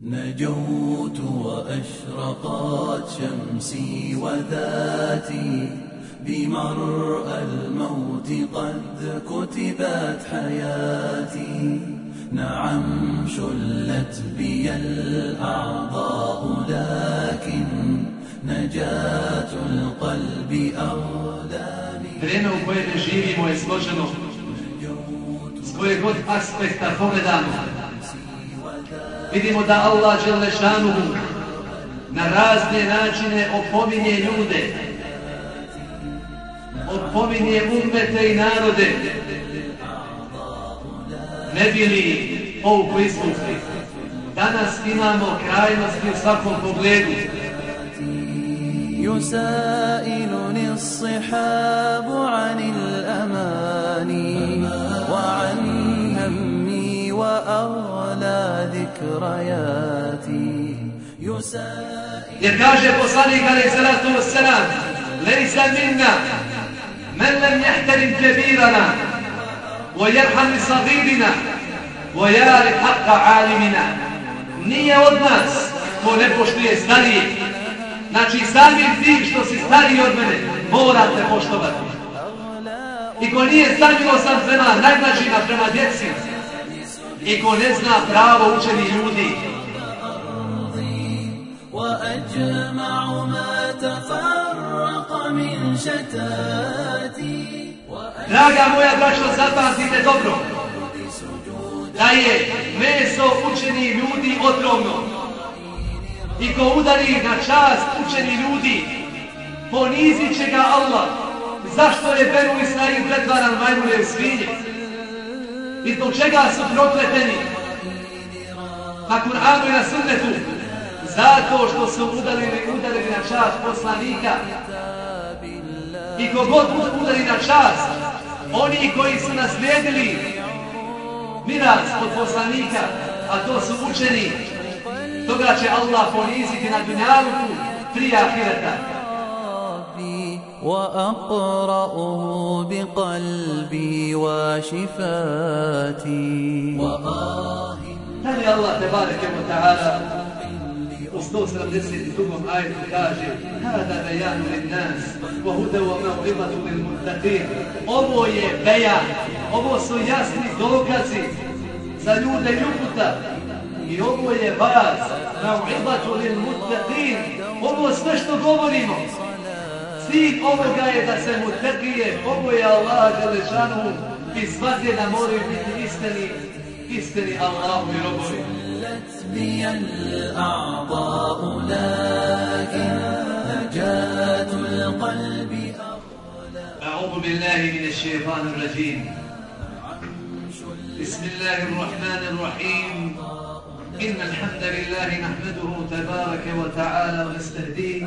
نجوت وأشرقت شمسي وذاتي بمرأى الموت قد كتبت حياتي. نعم شلت بي الأعضاء لكن نجاة القلب أغلى Vrijeme u kojem živimo je složeno. s koje god aspekta pogledamo. Vidimo da Allah Đelešanuhu na razne načine opominje ljude, opominje ummete i narode, ne bili ovu izvukli. Danas imamo krajnosti u svakom pogledu. يسائلني الصحاب عن الأماني وعن همي وأغلى ذكرياتي يسائل Jer kaže poslanik alaih salatu wassalam Lejsa minna men lem jehterim kebirana ويرحم لصغيرنا ويعرف حق عالمنا nije od nas ko ne poštuje starije znači samim tim što si stariji od mene morate poštovati i ko nije sam prema najmlađima prema djeci i ko ne zna pravo učeni ljudi. Draga moja braća, zapazite dobro. Da je meso učeni ljudi otrovno i ko udari na čast učeni ljudi ponizit će ga Allah. Zašto je Benu Israim pretvaran majmure svinje? I zbog čega su prokleteni? Na Kur'anu i na sunnetu. Zato što su udarili, udarili na čast poslanika. I kogod udari na čast, oni koji su naslijedili miras od poslanika, a to su učeni, toga će Allah poniziti na dunjaluku prije ahireta. وأقرأه بقلبي وشفاتي. هل الله تبارك وتعالى أصدو سردسي لتبهم آية كاجي هذا بيان للناس وهدى وموعظة للمتقين أبو بيان. أبو سياسني دوكسي سيود يبتا أبو بيان موعظة للمتقين أبو سنشتو دوبرينو Cilj ovoga je da se mu trgije, ovo je Allah Đelešanu i svakje da moraju biti istini, istini Allahu i robovi. بي الأعضاء لكن نجاة القلب أعوذ بالله من الشيطان الرجيم بسم الله الرحمن الرحيم إن الحمد لله نحمده تبارك وتعالى ونستهديه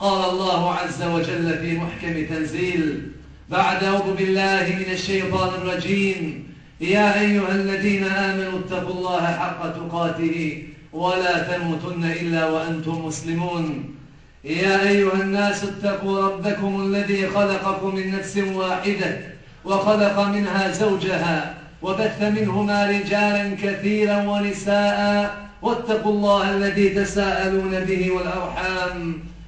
قال الله عز وجل في محكم تنزيل بعد أعوذ بالله من الشيطان الرجيم يا أيها الذين آمنوا اتقوا الله حق تقاته ولا تموتن إلا وأنتم مسلمون. يا أيها الناس اتقوا ربكم الذي خلقكم من نفس واحدة وخلق منها زوجها وبث منهما رجالا كثيرا ونساء واتقوا الله الذي تساءلون به والأرحام.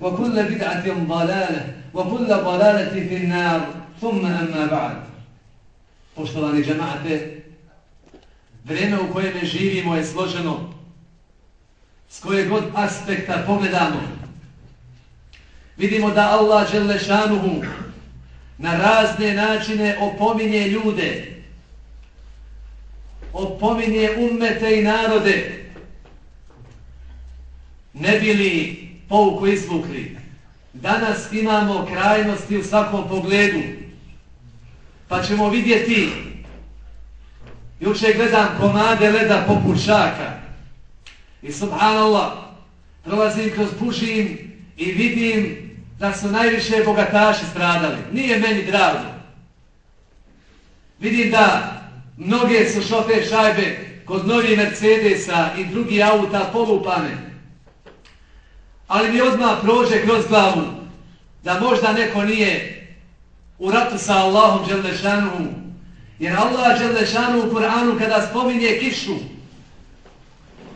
وكل بدعة ضلالة وكل ضلالة في النار ثم أما بعد Poštovani džemate, vrijeme u kojem živimo je složeno s koje god aspekta pogledamo, vidimo da Allah Đelešanuhu na razne načine opominje ljude, opominje ummete i narode, ne bili pouku izvukli. Danas imamo krajnosti u svakom pogledu, pa ćemo vidjeti, juče gledam komade leda poput šaka, i subhanallah, prolazim kroz bužim i vidim da su najviše bogataši stradali. Nije meni drago. Vidim da mnoge su šofer šajbe kod novih Mercedesa i drugi auta polupane. Ali mi odmah prođe kroz glavu da možda neko nije u ratu sa Allahom Đelešanu. Jer Allah Đelešanu u Kur'anu kada spominje kišu,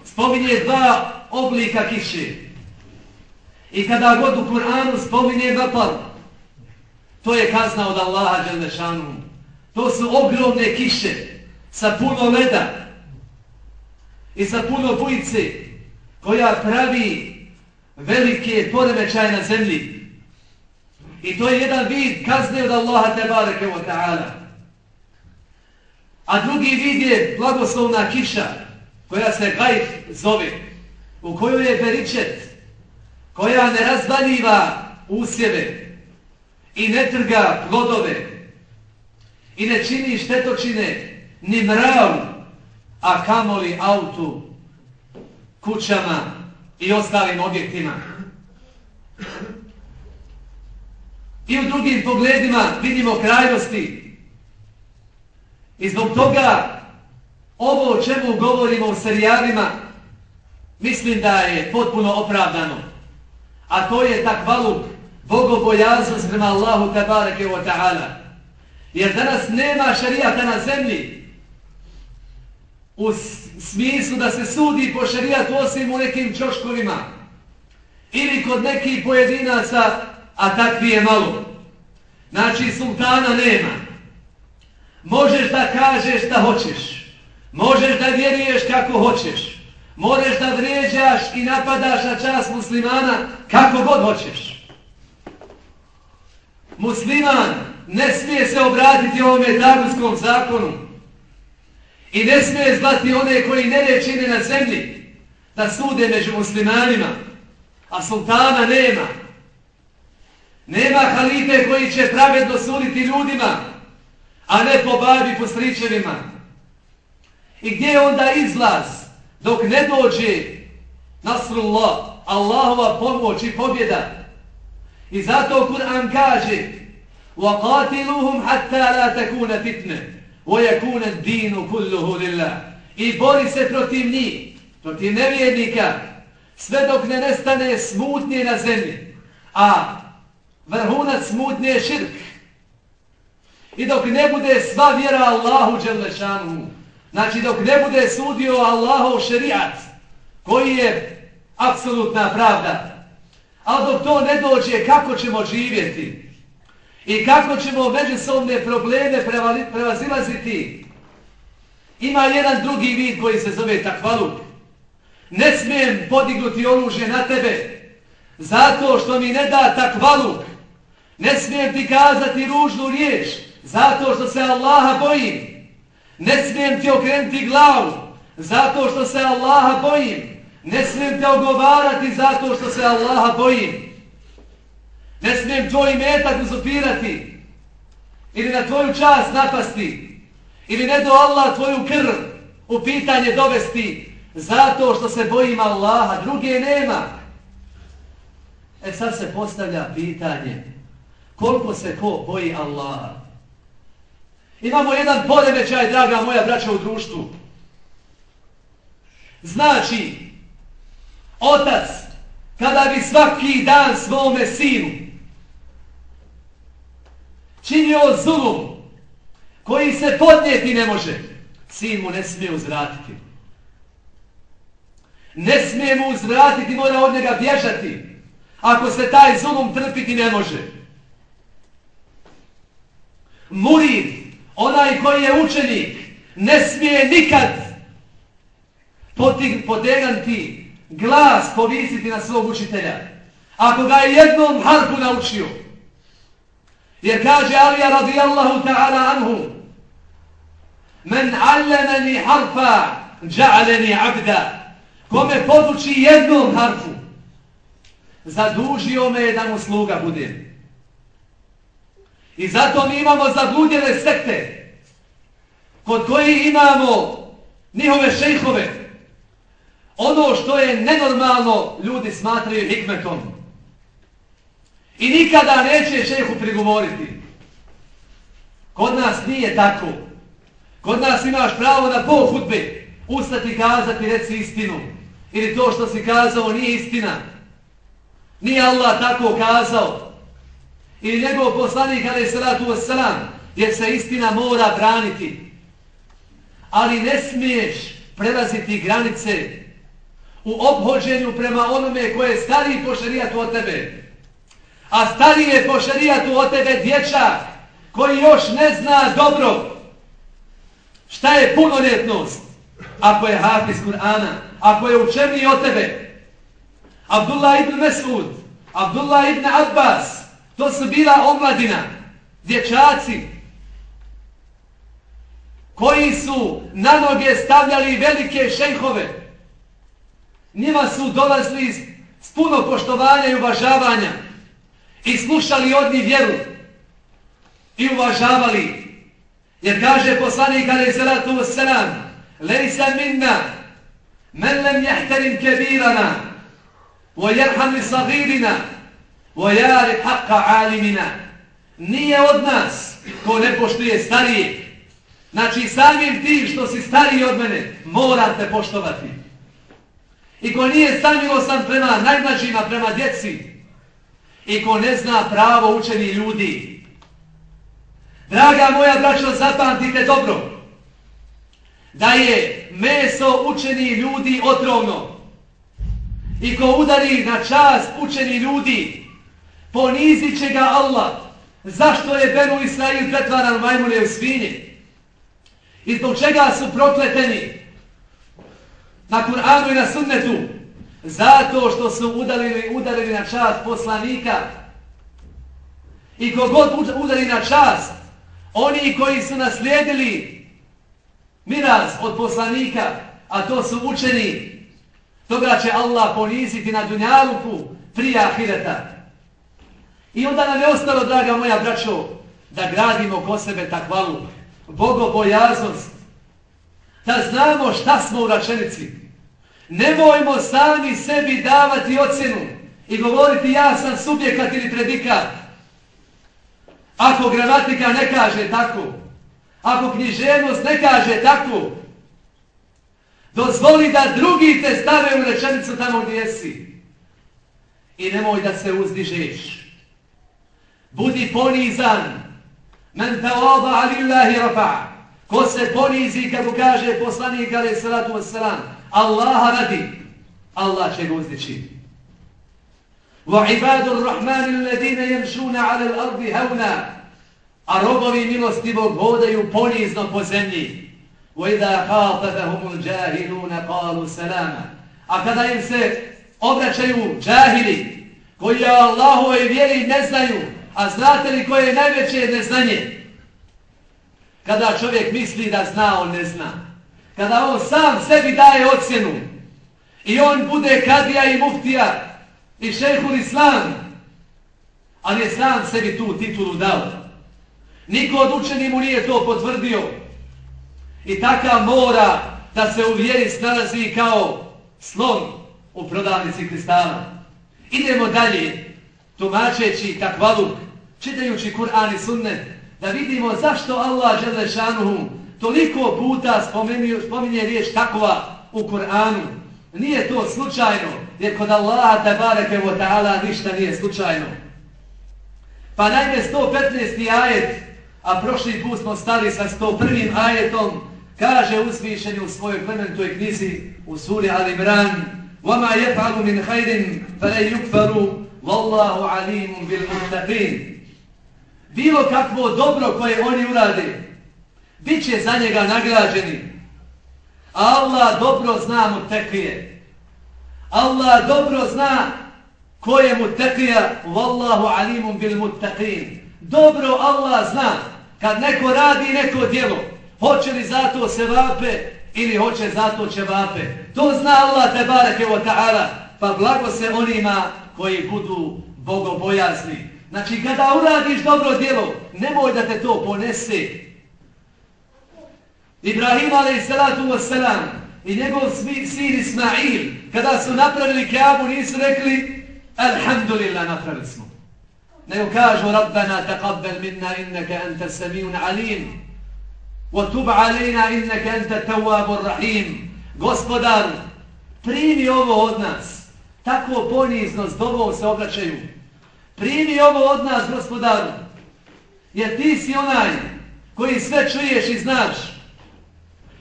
spominje dva oblika kiše. I kada god u Kur'anu spominje vapar, to je kazna od Allaha Đelešanu. To su ogromne kiše sa puno leda i sa puno bujice koja pravi velike poremećaje na zemlji. I to je jedan vid kazne od Allaha Tebareke wa ta'ala. A drugi vid je blagoslovna kiša koja se gajf zove, u kojoj je beričet, koja ne razvaljiva usjeve i ne trga plodove i ne čini štetočine ni mravu, a kamoli autu, kućama i ostalim objektima. I u drugim pogledima vidimo krajnosti. I zbog toga ovo o čemu govorimo u serijalima mislim da je potpuno opravdano. A to je takvaluk, bogobojaznost prema Allahu tabareke wa ta'ala. Jer danas nema šarijata na zemlji u smislu da se sudi po šarijatu osim u nekim čoškovima ili kod nekih pojedinaca, a takvi je malo. Znači, sultana nema. Možeš da kažeš šta hoćeš. Možeš da vjeruješ kako hoćeš. Možeš da vređaš i napadaš na čas muslimana kako god hoćeš. Musliman ne smije se obratiti ovome tabunskom zakonu i ne smije zvati one koji ne rečine na zemlji da sude među muslimanima, a sultana nema. Nema halife koji će pravedno suditi ljudima, a ne po babi po stričevima. I gdje je onda izlaz dok ne dođe Nasrullah, Allahova pomoć i pobjeda. I zato Kur'an kaže وَقَاتِلُهُمْ حَتَّى لَا تَكُونَ فِتْنَ وَيَكُونَ الدِّينُ كُلُّهُ لِلَّهِ I bori se protiv njih, protiv nevjernika, sve dok ne nestane smutnije na zemlji. A vrhunac smutnije je širk. I dok ne bude sva vjera Allahu Đelešanu, Znači dok ne bude sudio Allahov šerijat, koji je apsolutna pravda, a dok to ne dođe, kako ćemo živjeti? I kako ćemo međusobne probleme prevazilaziti? Ima jedan drugi vid koji se zove takvaluk. Ne smijem podignuti oružje na tebe, zato što mi ne da takvaluk. Ne smijem ti kazati ružnu riječ, zato što se Allaha bojim. Ne smijem ti okrenuti glavu zato što se Allaha bojim. Ne smijem te ogovarati zato što se Allaha bojim. Ne tvoj metak uzopirati ili na tvoju čast napasti ili ne do Allah tvoju krv u pitanje dovesti zato što se bojim Allaha. Druge nema. E sad se postavlja pitanje koliko se ko boji Allaha. Imamo jedan poremećaj, draga moja braća, u društvu. Znači, otac, kada bi svaki dan svome sinu činio zulum koji se podnijeti ne može, sin mu ne smije uzvratiti. Ne smije mu uzvratiti, mora od njega bježati. Ako se taj zulum trpiti ne može. Murid, onaj koji je učenik ne smije nikad poteganti glas povisiti na svog učitelja. Ako ga je jednom harpu naučio. Jer kaže Alija radijallahu ta'ala anhu Men allemeni harfa dža'aleni abda Kome poduči jednom harfu Zadužio me je da mu sluga bude. I zato mi imamo zabludjene sekte kod koji imamo njihove šejhove. Ono što je nenormalno ljudi smatraju hikmetom. I nikada neće šejhu prigovoriti. Kod nas nije tako. Kod nas imaš pravo na pol hudbe ustati kazati reci istinu. Ili to što si kazao nije istina. Nije Allah tako kazao. Ili njegov poslanik, ali salatu wassalam, jer se istina mora braniti. Ali ne smiješ prelaziti granice u obhođenju prema onome koje je stariji po šarijatu od tebe. A stariji je po šarijatu od tebe dječak koji još ne zna dobro šta je punoljetnost ako je hafiz Kur'ana, ako je učeniji od tebe. Abdullah ibn Mesud, Abdullah ibn Abbas, to su bila omladina, dječaci, koji su na noge stavljali velike šejhove. Njima su dolazili s puno poštovanja i uvažavanja i slušali od njih vjeru i uvažavali. Jer kaže poslanik kada je salatu wassalam lejsa minna men lem jehterim kebirana o jerham li sagirina o jari haqqa alimina. Nije od nas ko ne poštuje starije. Znači samim tim što si stariji od mene morate poštovati. I ko nije stanio sam prema najmlađima, prema djeci, i ko ne zna pravo učeni ljudi. Draga moja braćo, zapamtite dobro, da je meso učeni ljudi otrovno. I ko udari na čas učeni ljudi, ponizit će ga Allah. Zašto je Benu Israil pretvaran majmune u svinje? I zbog čega su prokleteni na Kur'anu i na sunnetu? Zato što su udarili, udarili na čast poslanika. I kogod udari na čast, oni koji su naslijedili miraz od poslanika, a to su učeni Toga će Allah poniziti na dunjaluku prije ahireta. I onda nam je ostalo, draga moja braćo, da gradimo ko sebe takvalu, bogobojaznost, da znamo šta smo u račenici. Nemojmo sami sebi davati ocjenu i govoriti ja sam subjekat ili predikat. Ako gramatika ne kaže tako, ako književnost ne kaže tako, Dozvoli da drugi te stave u rečenicu tamo gdje si. I nemoj da se uzdižeš. Budi ponizan. Men tawada alillahi rafa. Ko se ponizi, kako kaže poslanik alaih salatu wasalam, Allaha radi, Allah će ga uzdići. Wa ibadu rahmani alladine jemšuna ala l'ardi hauna. A robovi milostivog hodaju ponizno po zemlji. وَإِذَا خَاطَفَهُمُ الْجَاهِلُونَ قَالُوا سَلَامًا A kada im se obraćaju džahili, koji Allahove vjeri ne znaju, a znate li koje je najveće neznanje? Kada čovjek misli da zna, on ne zna. Kada on sam sebi daje ocjenu i on bude kadija i muftija i šehul islam, ali je sam sebi tu titulu dao. Niko od učeni mu nije to potvrdio. I takav mora da se u vjeri snalazi kao slon u prodavnici kristala. Idemo dalje, tumačeći takvaluk, čitajući Kur'an i sunnet, da vidimo zašto Allah Želešanuhu toliko puta spominje riječ takva u Kur'anu. Nije to slučajno, jer kod Allaha tabareke wa ta'ala ništa nije slučajno. Pa najme 115. ajet, a prošli put smo stali sa 101. ajetom, Kaže uzvišeni u svojoj plementoj knjizi u suri Al-Imran وَمَا يَفْعَلُ مِنْ خَيْرٍ فَلَا يُكْفَرُ وَاللَّهُ عَلِيمٌ بِالْمُتَّقِينَ Bilo kakvo dobro koje oni urade, bit će za njega nagrađeni. Allah dobro zna mu tekije. Allah dobro zna ko je mutakija, wallahu alimum bil muttaqin. Dobro Allah zna kad neko radi neko djelo, hoće li zato se vape ili hoće zato će vape. To zna Allah te bareke o ta'ala, pa blago se onima koji budu bogobojazni. Znači, kada uradiš dobro djelo, nemoj da te to ponese. Ibrahim a.s. i njegov sin Ismail, kada su napravili kjabu, nisu rekli, Alhamdulillah, napravili smo. Nego kažu, Rabbana, taqabbal minna, innaka anta samiun alim, wa tub alina, innaka anta tawabur rahim. Gospodar, primi ovo od nas. Tako ponizno s dobom se obraćaju. Primi ovo od nas, gospodaru, jer ti si onaj koji sve čuješ i znaš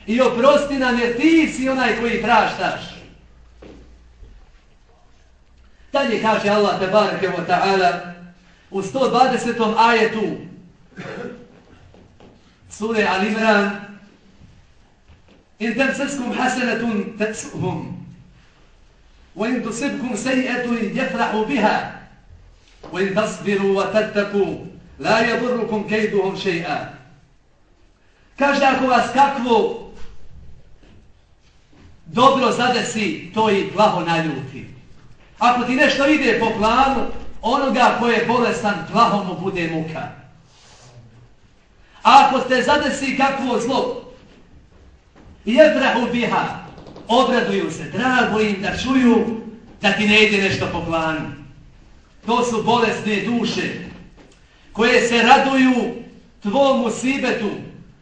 I oprosti nam jer ti si onaj koji praštaš. Dalje kaže Allah tebareke wa ta'ala u 120. ajetu sure Al-Imran In temseskum hasenetun tetsuhum wa in tusibkum seji'etun jefrahu biha وإن تصبروا وتتقوا لا يضركم كيدهم شيئا Kaže, ako vas kakvo dobro zadesi, to i plaho naljuti. Ako ti nešto ide po planu, onoga ko je bolestan, plaho mu bude muka. A ako te zadesi kakvo zlo, jedrahu biha, obraduju se, drago im da čuju da ti ne ide nešto po planu. To su bolesne duše koje se raduju tvom musibetu,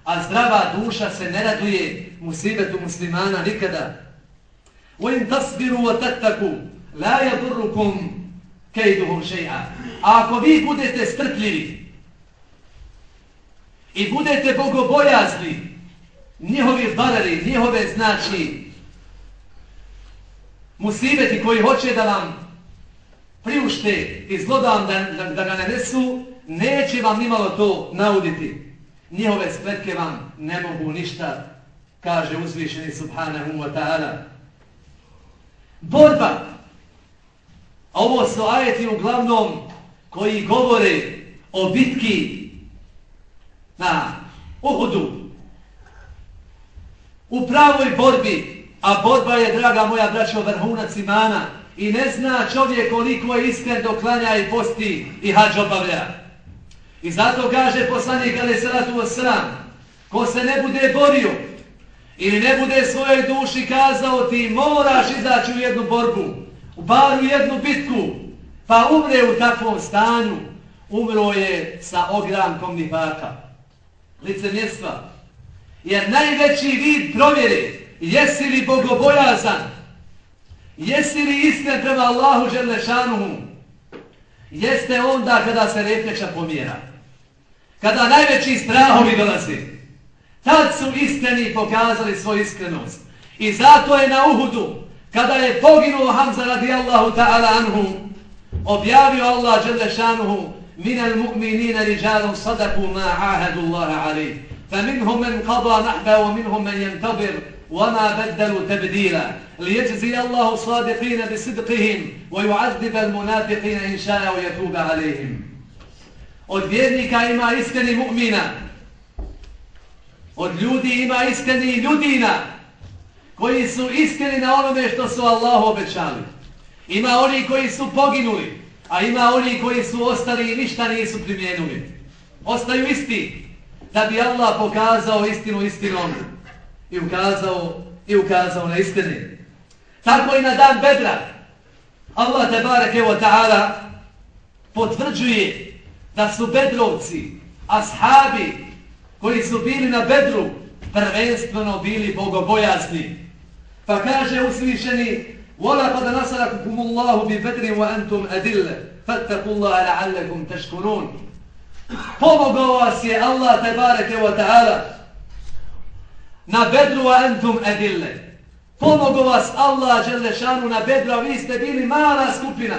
a zdrava duša se ne raduje musibetu muslimana nikada. وَإِنْ تَصْبِرُوا وَتَتَّكُوا لَا يَضُرُّكُمْ كَيْدُهُمْ شَيْعَا A ako vi budete strpljivi i budete bogobojazni, njihovi barari, njihove znači musibeti koji hoće da vam priušte i zlodam da, da, da ga nanesu, neće vam nimalo to nauditi. Njihove spletke vam ne mogu ništa, kaže uzvišeni subhanahu wa ta'ala. Borba. A ovo su ajeti uglavnom koji govore o bitki na Uhudu. U pravoj borbi, a borba je, draga moja braćo, vrhunac imana, i ne zna čovjek koliko je iskren doklanja i posti i hađ obavlja. I zato kaže poslanik Ali Salatu Osram, ko se ne bude borio ili ne bude svojoj duši kazao ti moraš izaći u jednu borbu, u baru jednu bitku, pa umre u takvom stanju, umro je sa ogrankom nifaka. licemjestva. Jer najveći vid provjere, jesi li bogobojazan, Jesi li iskren prema Allahu Želešanuhu? Jeste onda kada se reflekša pomjera. Kada najveći strahovi dolazi. Tad su iskreni pokazali svoju iskrenost. I zato je na Uhudu, kada je poginuo Hamza radijallahu ta'ala anhu, objavio Allah Želešanuhu min al mu'minina rijalom sadaku ma ahadu Allaha ali. Fa minhum men qada nahba wa minhum men jentabir وما بدلوا تبديلا ليجزي الله الصادقين بصدقهم ويعذب المنافقين إن شاء ويتوب عليهم od vjernika ima iskreni mu'mina od ljudi ima iskreni ljudina koji su iskreni na onome što su Allahu obećali ima oni koji su poginuli a ima oni koji su ostali i ništa nisu primijenuli ostaju isti da bi Allah pokazao istinu istinom i ukazao, i ukazao na istini. Tako i na dan Bedra. Allah te bareke wa ta'ala potvrđuje da su Bedrovci, ashabi koji su bili na Bedru, prvenstveno bili bogobojazni. Pa kaže uslišeni وَلَقَدْ نَصَرَكُمُ اللَّهُ بِبَدْرٍ وَأَنْتُمْ أَدِلَّ فَاتَّقُوا اللَّهَ لَعَلَّكُمْ تَشْكُنُونَ Pomogao vas je Allah te bareke wa ta'ala na bedru a entum edille. Pomogu vas Allah Đelešanu na bedru, a vi ste bili mala skupina.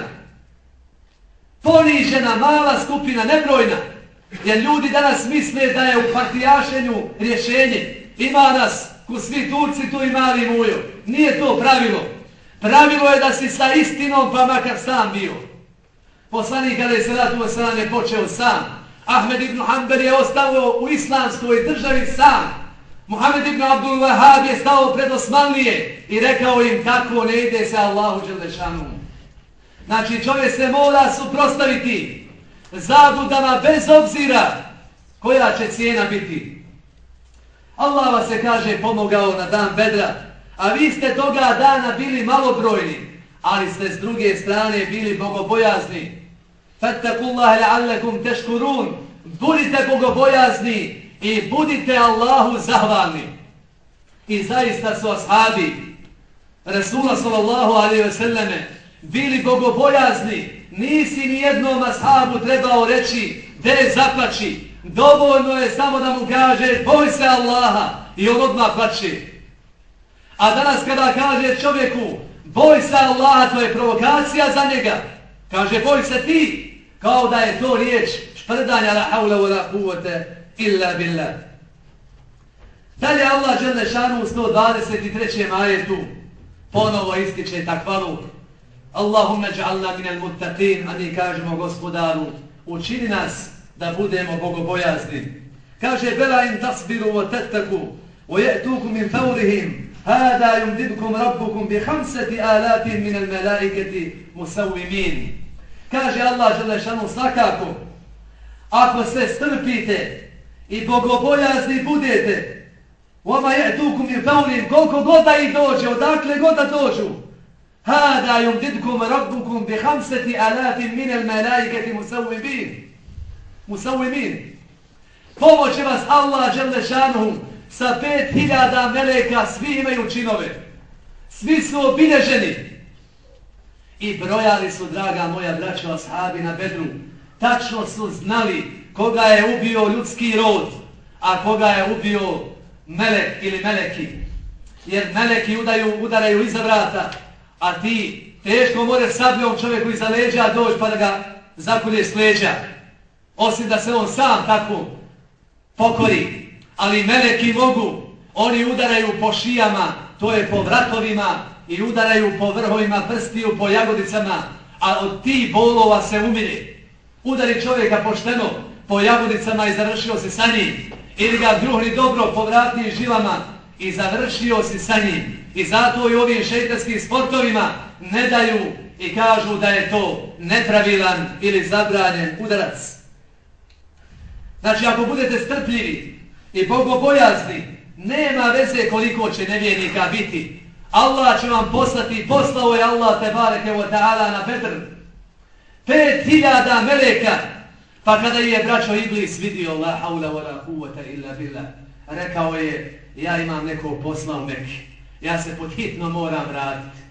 Ponižena, mala skupina, nebrojna. Jer ljudi danas misle da je u partijašenju rješenje. Ima nas, ku svi Turci, tu i mali mujo. Nije to pravilo. Pravilo je da si sa istinom pa makar sam bio. Poslanik kada je salatu wasalam je počeo sam. Ahmed ibn Hanbel je ostao u islamskoj državi sam. Muhammed ibn Abdul Wahab je stao pred Osmanlije i rekao im kako ne ide se Allahu Đelešanu. Znači čovjek se mora suprostaviti zabudama bez obzira koja će cijena biti. Allah vas se kaže pomogao na dan bedra, a vi ste toga dana bili malobrojni, ali ste s druge strane bili bogobojazni. Fattakullaha la'allakum teškurun, budite bogobojazni i budite Allahu zahvalni. I zaista su ashabi Resula sallallahu alaihi ve selleme bili bogobojazni. Nisi ni jednom ashabu trebao reći de zaplači. Dovoljno je samo da mu kaže boj se Allaha i on odmah plači. A danas kada kaže čovjeku boj se Allaha, to je provokacija za njega. Kaže boj se ti, kao da je to riječ šprdanja la haula wa la kuvvete illa billah. Dalje Allah žele šanu u 123. ajetu ponovo ističe takvalu. Allahumma ja'alna minal muttaqin, a mi kažemo gospodaru, učini nas da budemo bogobojazni. Kaže, bela im tasbiru wa tattaku, wa je'tuku min faurihim, hada yumdidkum rabbukum bi hamsati alatin minal melaiketi musawimin. Kaže Allah žele šanu svakako, ako se strpite i bogobojazni budete, Oma je tukum i faulim, koliko god da ih dođe, odakle god da dođu. Hada jum didkum rabbukum bi hamseti min minel melaiketi musavvimin. Musavvimin. Pomoće vas Allah Đelešanuhum sa pet hiljada meleka, svi imaju činove. Svi su obilježeni. I brojali su, draga moja braća, ashabi na bedru. Tačno su znali koga je ubio ljudski rod, a koga je ubio melek ili meleki. Jer meleki udaju, udaraju iza vrata, a ti teško more sabljom čovjeku iza leđa doći pa da ga zakulješ s leđa. Osim da se on sam tako pokori. Ali meleki mogu, oni udaraju po šijama, to je po vratovima i udaraju po vrhovima prstiju, po jagodicama, a od ti bolova se umire. Udari čovjeka pošteno, po jagodicama i završio se sa njim. Ili ga druhni dobro po vratnim žilama i završio se sa njim. I zato i ovim šeitarskim sportovima ne daju i kažu da je to nepravilan ili zabranjen udarac. Znači, ako budete strpljivi i bogobojazni, nema veze koliko će nevjernika biti. Allah će vam poslati, poslao je Allah te bareke wa ta'ala na Petr. Pet hiljada meleka Pa kada je braćo Iblis vidio la haula wa la kuvata illa billah, rekao je, ja imam nekog posla u Mekke, ja se podhitno moram vratiti.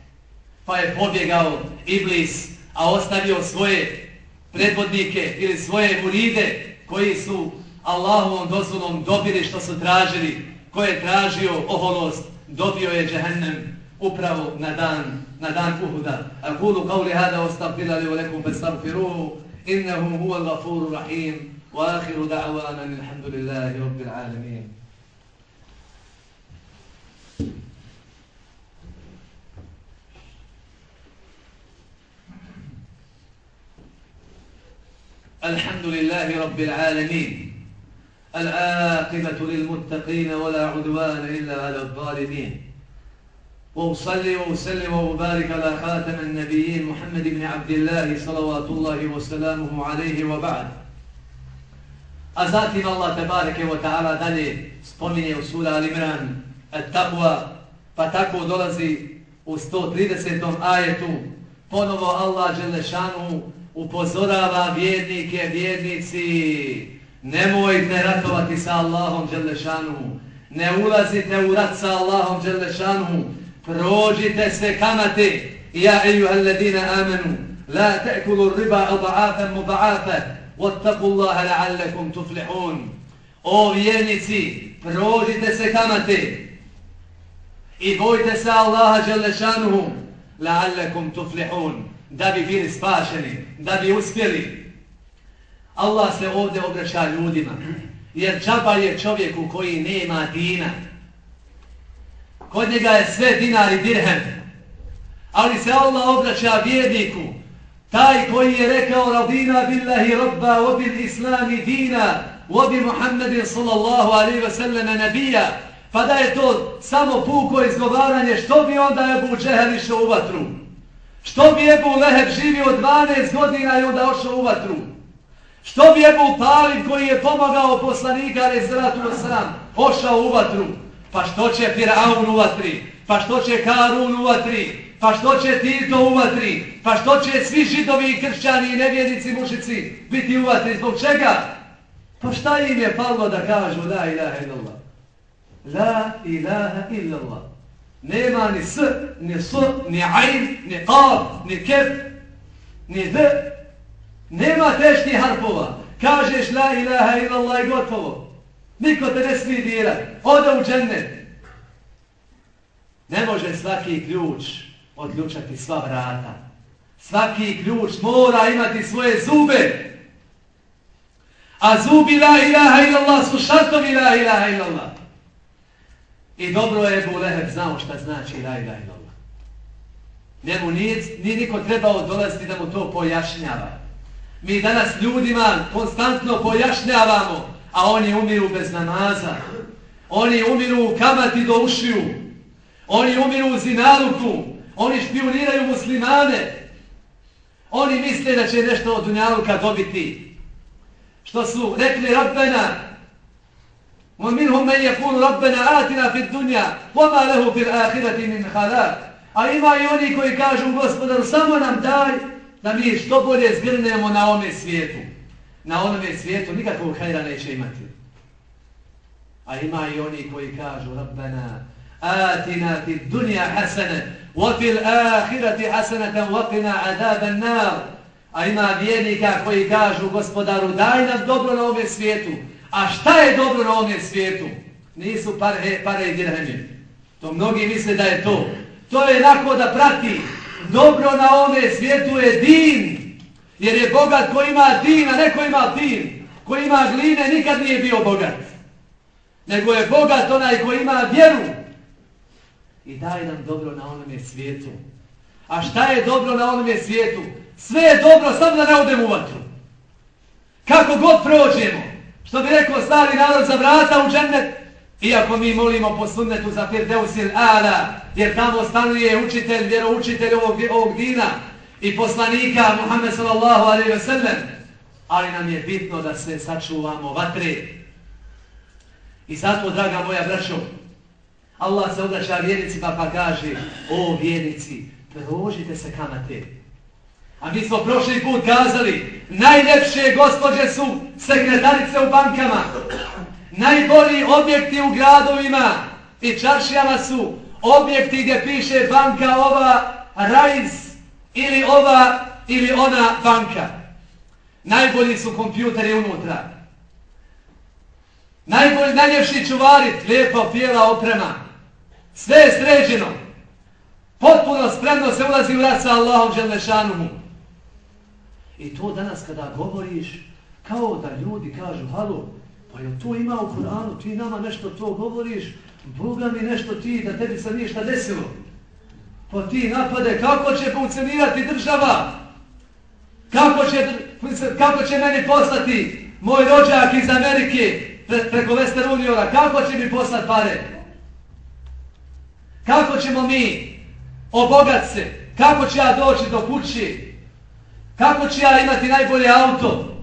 Pa je pobjegao Iblis, a ostavio svoje predvodnike ili svoje muride koji su Allahovom dozvolom dobili što su tražili, ko je tražio oholost, dobio je džehennem upravo na dan, na dan Uhuda. A kulu kauli hada ostavljali u lekum bestavfiruhu, إنه هو الغفور الرحيم. وآخر دعوانا الحمد لله رب العالمين. الحمد لله رب العالمين. العاقبة للمتقين ولا عدوان إلا على الظالمين. وأصلي وأسلم وأبارك على خاتم النبيين محمد بن عبد الله صلوات الله وسلامه عليه وبعد أزاتنا الله تبارك وتعالى دالي spominje u sura Al-Imran At-Taqwa pa tako dolazi u 130. ajetu ponovo Allah Đelešanu upozorava vjernike, vjernici nemojte ratovati sa Allahom Đelešanu ne ulazite u rat sa Allahom Đelešanu prođite se kamate. Ja ejuha alladina amanu la ta'kulu riba adha'afan mudha'afa wattaqu Allaha la'allakum tuflihun. O vjernici prođite se kamate. I bojte se Allaha dželle la'allakum tuflihun da bi bili spašeni da bi uspjeli. Allah se ovdje obraća ljudima jer čaba je čovjeku koji nema dina. Kod njega je sve dinar i dirhem. Ali se Allah obraća vjerniku, taj koji je rekao radina billahi rabba, obil islami dina, obi Muhammedin sallallahu alaihi wa sallam nabija, pa da je to samo puko izgovaranje, što bi onda Ebu Džehel išao u vatru? Što bi Ebu Leheb živio 12 godina i onda ošao u vatru? Što bi Ebu Talib koji je pomagao poslanika ali zratu sram, ošao u vatru? Pa što će Firaun u vatri? Pa što će Karun u vatri? Pa što će Tito u vatri? Pa što će svi židovi i kršćani i nevjednici mušici biti u vatri? Zbog čega? Pa šta im je palo da kažu la ilaha illallah? La ilaha illallah. Nema ni s, ni s, ni ajn, ni qab, ni kef, ni d. Nema teških harpova. Kažeš la ilaha illallah i gotovo. Niko te ne smije dirati. Ode u džennet. Ne može svaki ključ odljučati sva vrata. Svaki ključ mora imati svoje zube. A zubi la ilaha illallah su šartovi la ilaha illallah. I dobro je Ebu Leheb znao šta znači la ilaha illallah. Njemu nije, nije niko trebao dolaziti da mu to pojašnjava. Mi danas ljudima konstantno pojašnjavamo, a oni umiru bez namaza. Oni umiru u kamati do ušiju. Oni umiru u zinaluku. Oni špioniraju muslimane. Oni misle da će nešto od dunjaluka dobiti što su rekli Rabbena وَمِنْهُمْ مَنْ يَقُولُ رَبَّنَا آتِنَا فِي الدُّنْيَا وَمَا لَهُ فِي الْآخِرَةِ مِنْ خَلَاقٍ A ima i oni koji kažu gospodaru samo nam daj da mi što bolje zgrnemo na ome svijetu. na onome svijetu nikakvog hajra neće imati. A ima i oni koji kažu Rabbena, atina ti dunja hasene, vatil ahirati wa qina adaben nar. A ima vjernika koji kažu gospodaru, daj nam dobro na ovome svijetu. A šta je dobro na ovome svijetu? Nisu pare, pare i dirhemi. To mnogi misle da je to. To je lako da prati. Dobro na ovome svijetu je din. Jer je bogat ko ima din, a neko ima din. Ko ima gline nikad nije bio bogat. Nego je bogat onaj ko ima vjeru. I daj nam dobro na onome svijetu. A šta je dobro na onome svijetu? Sve je dobro, samo da ne odemo u vatru. Kako god prođemo, što bi rekao stari narod za vrata u džennet, iako mi molimo po sunnetu za Firdeusil Ala, jer tamo stanuje učitelj, vjeroučitelj ovog, ovog dina i poslanika Muhammed sallallahu alaihi wa sallam, ali nam je bitno da se sačuvamo vatre. I zato, draga moja braćo, Allah se obraća vjernicima pa kaže, o vjernici, prožite se kamate. A mi smo prošli put kazali, najljepše gospođe su sekretarice u bankama, najbolji objekti u gradovima i čaršijama su objekti gdje piše banka ova Raiz ili ova ili ona banka. Najbolji su kompjuteri unutra. Najbolji, najljepši čuvari, lijepa pjela oprema. Sve je sređeno. Potpuno spremno se ulazi u rad sa Allahom Želešanumu. I to danas kada govoriš, kao da ljudi kažu, halo, pa jel to ima u Koranu, ti nama nešto to govoriš, Boga mi nešto ti, da tebi se ništa desilo. Pa ti napade, kako će funkcionirati država? Kako će, kako će meni poslati moj rođak iz Amerike pre, preko Western Uniona? Kako će mi poslati pare? Kako ćemo mi obogat se? Kako će ja doći do kući? Kako ću ja imati najbolje auto?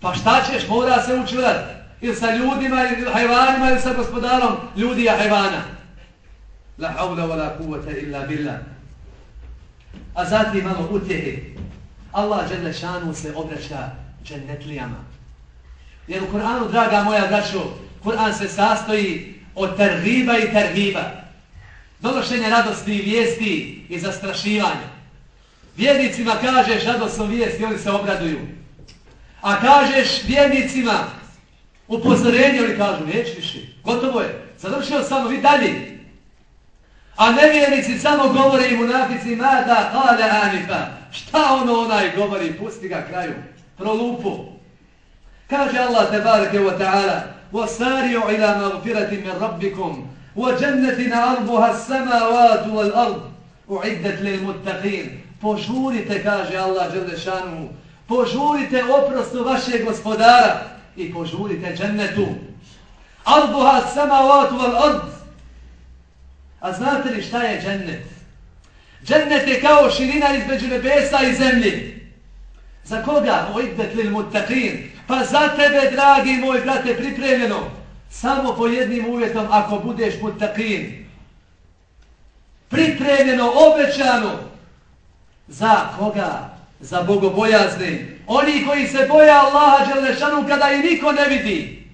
Pa šta ćeš, mora se učurat. Ili sa ljudima, ili hajvanima, ili sa gospodarom ljudi i hajvana. La haula wa la kuvata illa billah. A zatim malo utjehe. Allah Đelešanu se obraća džennetlijama. Jer u Koranu, draga moja braćo, Kur'an se sastoji od terhiba i terhiba. Donošenje radosti i vijesti i zastrašivanja. Vjernicima kažeš radosno vijest i oni se obraduju. A kažeš vjernicima upozorenje, oni kažu, neće više, gotovo je, završio samo, vi dalje. A nevjernici samo govore i munafici, mada, hale, anifa, šta ono onaj govori, pusti ga kraju, prolupu. Kaže Allah, tebareke wa ta'ala, وَسَارِيُوا إِلَى مَغْفِرَةٍ مِنْ رَبِّكُمْ وَجَنَّةٍ عَرْضُهَا السَّمَاوَاتُ وَالْأَرْضُ uiddet lil muttaqin. Požurite, kaže Allah Đelešanu, požurite oprostu vašeg gospodara i požurite džennetu. Arduha samavatu val ard. A znate li šta je džennet? Džennet je kao širina između nebesa i zemlje. Za koga? Uiddet lil muttaqin. Pa za tebe, dragi moj brate, pripremljeno. Samo po jednim uvjetom, ako budeš mutakin. Pripremljeno, obećano. Za koga? Za bogobojazni. Oni koji se boja Allaha Đelešanu kada i niko ne vidi.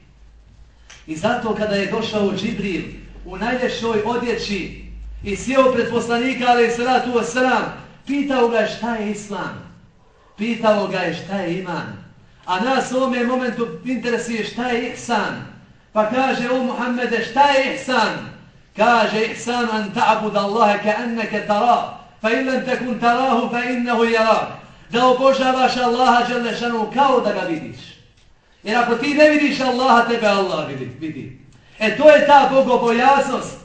I zato kada je došao Džibril u najljepšoj odjeći i sjeo pred poslanika, ali salatu wasalam, pitao ga šta je Islam. Pitao ga je šta je iman. A nas u ovome momentu interesuje šta je ihsan. Pa kaže o Muhammede šta je ihsan? Kaže ihsan an ta'bud Allahe ka anneke tara. Fa ilan tekun tarahu fa innehu jara. Da obožavaš Allaha šanu kao da ga vidiš. Jer ako ti ne vidiš Allaha, tebe Allah vidi. vidi. E to je ta bogobojasnost.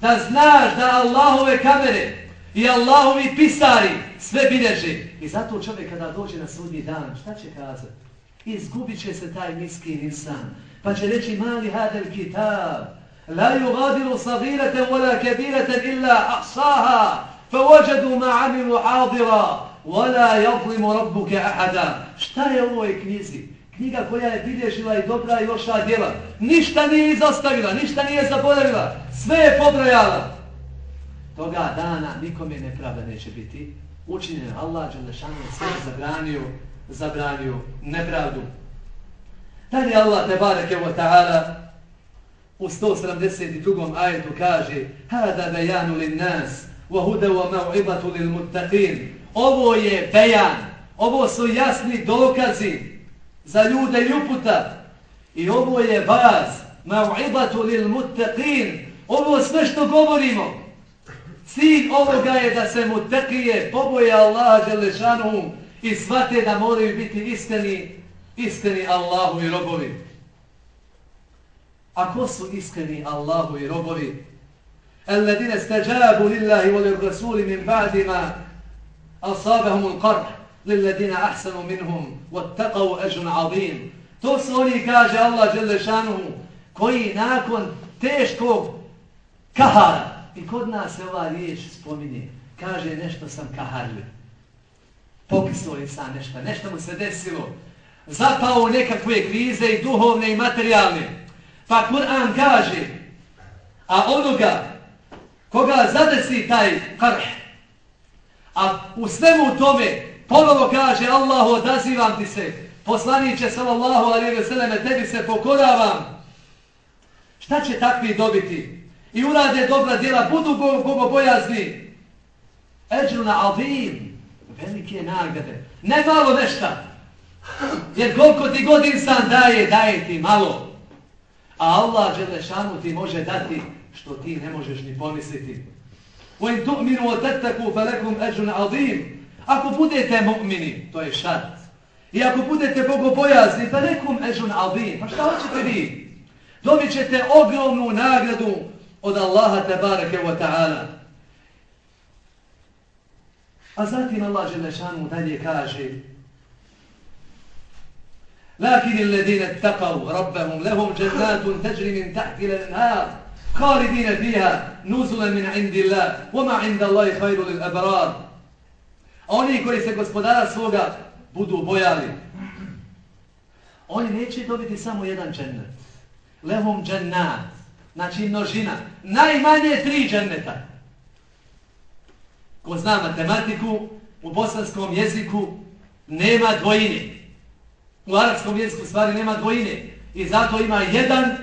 Da znaš da Allahove kamere i Allahovi pisari sve bilježi. I zato čovjek kada dođe na sudnji dan, šta će kazati? Izgubit će se taj miskin insan. Pa će reći mali hadel kitab. La yugadiru sagirete wala kebirete illa ahsaha. Fa wajadu ma hadira. Wala yadlimu rabbuka ahada. Šta je u ovoj knjizi? Knjiga koja je bilježila i dobra i loša djela. Ništa nije izostavila, ništa nije zaboravila. Sve je pobrojala. Toga dana nikome nepravda neće biti učinjen Allah Đelešanu sve zabranio, zabranio nepravdu. Dalje Allah Tebareke wa ta'ala u 172. ajetu kaže Hada bejanu lin nas wa huda wa mau'ibatu lil muttaqin Ovo je bejan, ovo su jasni dokazi za ljude i uputa i ovo je baz ma'ibatu lil muttaqin Ovo sve što govorimo Cilj ovoga je da se mu poboje Allaha Đelešanu i shvate da moraju biti iskreni, iskreni Allahu i robovi. A ko su iskreni Allahu i robovi? Alladine stajabu lillahi voli rasuli min ba'dima asabahumul qarh. لِلَّذِينَ أَحْسَنُوا مِنْهُمْ وَاتَّقَوْا ažun عَظِيمٌ To su oni, kaže Allah Đelešanuhu, koji nakon teškog kahara, I kod nas se ova riječ spominje. Kaže nešto sam kaharlio. Pokislo je sam nešto. Nešto mu se desilo. Zapao u nekakve krize i duhovne i materijalne. Pa Kur'an kaže a onoga koga zadesi taj karh a u svemu tome ponovo kaže Allahu odazivam ti se poslaniće sallallahu alaihi ve selleme tebi se pokoravam šta će takvi dobiti i urade dobra djela, budu bogobojazni. Eđu avim. velike nagrade. Ne malo nešta. Jer koliko ti god insan daje, daje ti malo. A Allah Đelešanu ti može dati što ti ne možeš ni pomisliti. وَإِنْ تُؤْمِنُوا tu'minu فَلَكُمْ أَجْرٌ عَظِيمٌ. Ako budete mu'mini, to je šart. I ako budete bogobojazni, felekum eđu na alvim. Pa šta hoćete vi? Dobit ćete ogromnu nagradu od Allaha tebareke wa ta'ala. A zatim Allah Želešanu dalje kaže Lakin illedine taqav rabbahum lehum džennatun teđri min tahti lenhar khalidine fiha nuzulen min indillah wama inda Allahi khayru lil Oni koji se gospodara svoga budu bojali oni neće dobiti samo jedan džennet. Lehum džennat Znači množina. Najmanje tri dženneta. Ko zna matematiku, u bosanskom jeziku nema dvojine. U arabskom jeziku stvari nema dvojine. I zato ima jedan,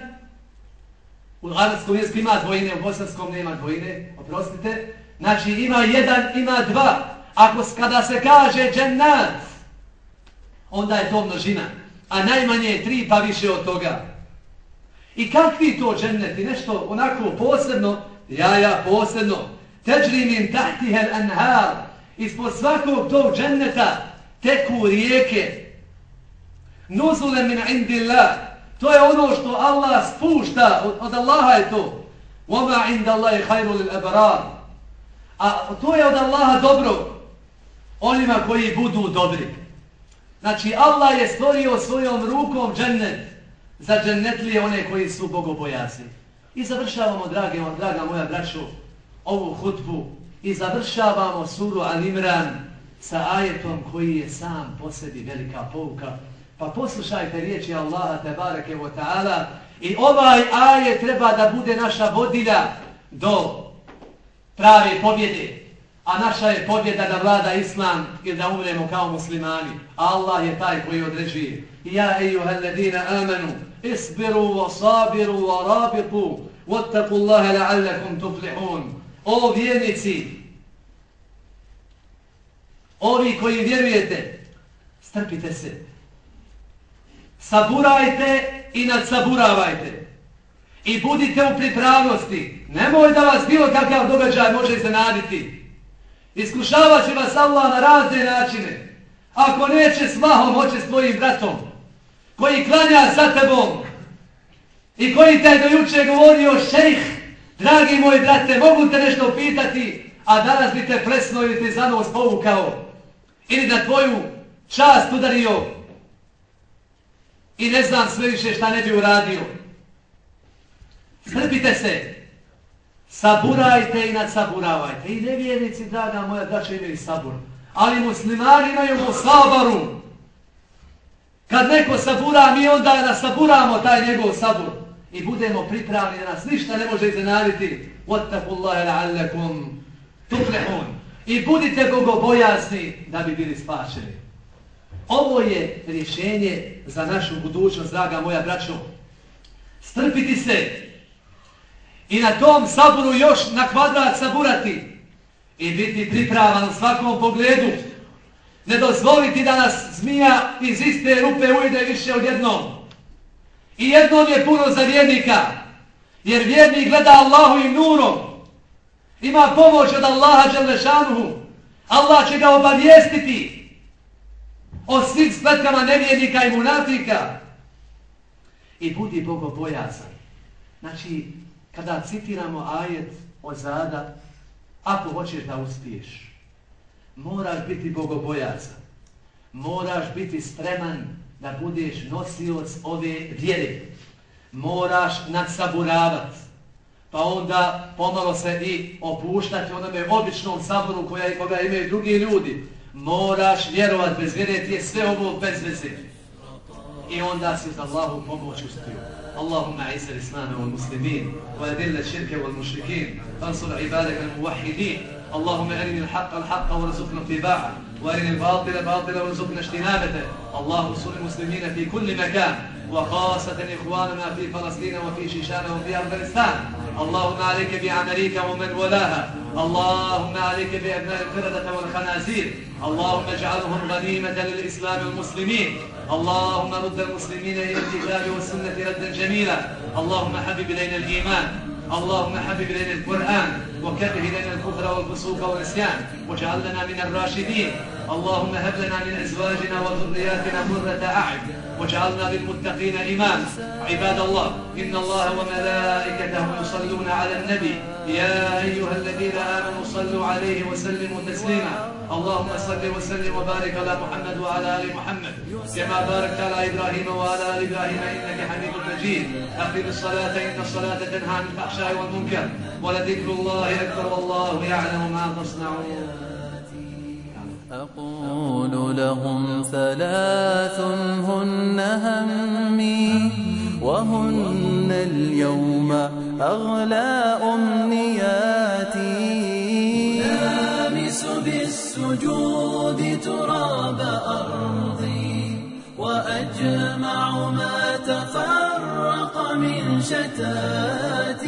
u arabskom jeziku ima dvojine, u bosanskom nema dvojine, oprostite. Znači ima jedan, ima dva. Ako kada se kaže džennat, onda je to množina. A najmanje je tri pa više od toga. I kakvi to dženneti, nešto onako posebno, ja, ja, posebno, teđri min tahtihel anhar, ispod svakog tog dženneta teku rijeke, nuzule min indillah, to je ono što Allah spušta, od, od Allaha je to, Wama inda Allahi hajru lil abrar. A to je od Allaha dobro onima koji budu dobri. Znači, Allah je stvorio svojom rukom džennet za džennetlije one koji su bogobojasni. I završavamo, drage, draga moja braću, ovu hutbu i završavamo suru Al-Imran sa ajetom koji je sam po sebi velika pouka. Pa poslušajte riječi Allaha tebareke wa ta'ala i ovaj ajet treba da bude naša vodilja do prave pobjede. A naša je pobjeda da vlada Islam i da umremo kao muslimani. Allah je taj koji određuje. Ja ejuha alladina amanu isbiru wa sabiru wa rabitu wattaku Allahe la'allakum tuflihun. O vjernici, ovi koji vjerujete, strpite se. Saburajte i nadsaburavajte. I budite u pripravnosti. Nemoj da vas bilo kakav događaj može iznenaditi. Iskušavat će vas Allah na razne načine. Ako neće s mahom, hoće s tvojim bratom. Koji klanja sa tebom. I koji taj do juče govorio šejh. Dragi moji brate, mogu te nešto pitati. A danas bi te plesno ili ti za nos povukao. Ili da tvoju čast udario. I ne znam sve više šta ne bi uradio. Srpite se. Saburajte i nadsaburavajte. I nevjernici, draga moja, braća imaju sabur. Ali muslimani imaju mu sabaru. Kad neko sabura, mi onda nasaburamo taj njegov sabur. I budemo pripravni da nas ništa ne može iznenaditi. Wattakullahi la'allakum tuflihun. I budite bogobojasni da bi bili spašeni. Ovo je rješenje za našu budućnost, draga moja braćo. Strpiti se i na tom saburu još na kvadrat saburati i biti pripravan u svakom pogledu. Ne dozvoliti da nas zmija iz iste rupe ujde više od jednom. I jednom je puno za vjernika, jer vjernik gleda Allahu i nurom. Ima pomoć od Allaha Đelešanuhu. Allah će ga obavijestiti o svim spletkama nevjernika i munatika. I budi bogobojazan. Znači, kada citiramo ajet od zada, ako hoćeš da uspiješ, moraš biti bogobojazan, moraš biti spreman da budeš nosioc ove vjere, moraš nadsaburavati, pa onda pomalo se i opuštati onome običnom saboru koja, koga imaju drugi ljudi, moraš vjerovati bez vjere, ti je sve ovo bez veze. I onda si za Allahu pomoć uspio. اللهم أعز الإسلام والمسلمين وأذل الشرك والمشركين وانصر عبادك الموحدين. اللهم أرني الحق الحق وارزقنا اتباعه وأرني الباطل باطلا وارزقنا اجتنابته. اللهم انصر المسلمين في كل مكان وخاصة إخواننا في فلسطين وفي شيشان وفي أفغانستان. اللهم عليك بأمريكا ومن ولاها. اللهم عليك بأبناء القردة والخنازير. اللهم اجعلهم غنيمة للإسلام والمسلمين. اللهم رد المسلمين إلى الكتاب والسنة ردا جميلا. اللهم حبب إلينا الإيمان. اللهم حبب إلينا القرآن. وكره إلينا الكفر والفسوق والنسيان واجعلنا من الراشدين. اللهم هب لنا من أزواجنا وذرياتنا مرة أعين واجعلنا للمتقين إماما. عباد الله إن الله وملائكته يصلون على النبي. يا أيها الذين آمنوا صلوا عليه وسلموا تسليما. اللهم صل وسلم وبارك على محمد وعلى آل محمد. كما باركت على إبراهيم وعلى آل إبراهيم إنك حميد مجيد. أقم الصلاة إن الصلاة تنهى عن الفحشاء والمنكر. ولذكر الله أكبر والله يعلم ما تصنعون. أقول لهم ثلاث هن همي وهن اليوم أغلى أمنياتي لامس بالسجود تراب أرضي وأجمع ما تفرق من شتاتي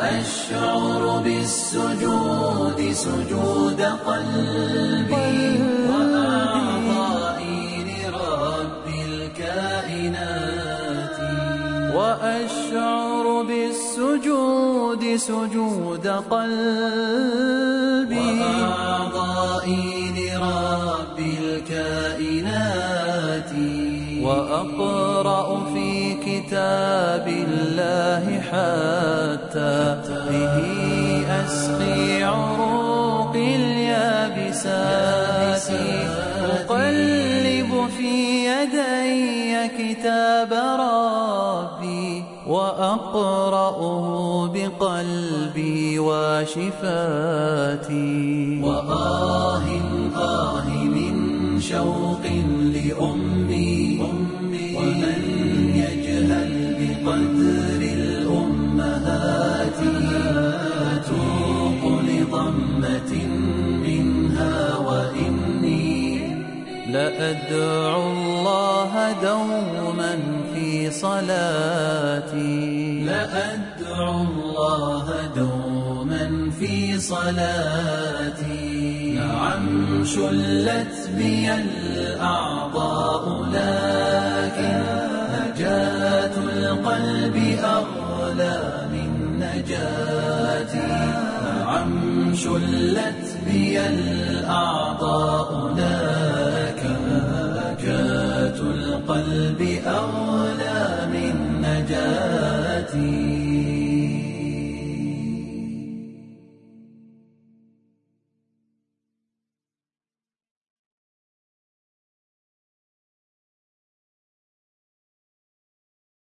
وأشعر بالسجود سجود قلبي وأعضائي لرب الكائنات. وأشعر بالسجود سجود قلبي وأعضائي لرب الكائنات. وأقرأ في كتاب الله حتى به أسقي عروض مساتي أقلب في يدي كتاب ربي وأقرأه بقلبي وشفاتي. وآه آه من شوق لأدعو الله دوما في صلاتي. لأدعو الله دوما في صلاتي. نعم شلت بي الأعضاء لكن نجاة القلب أغلى من نجاتي. نعم شلت بي الأعضاء لكن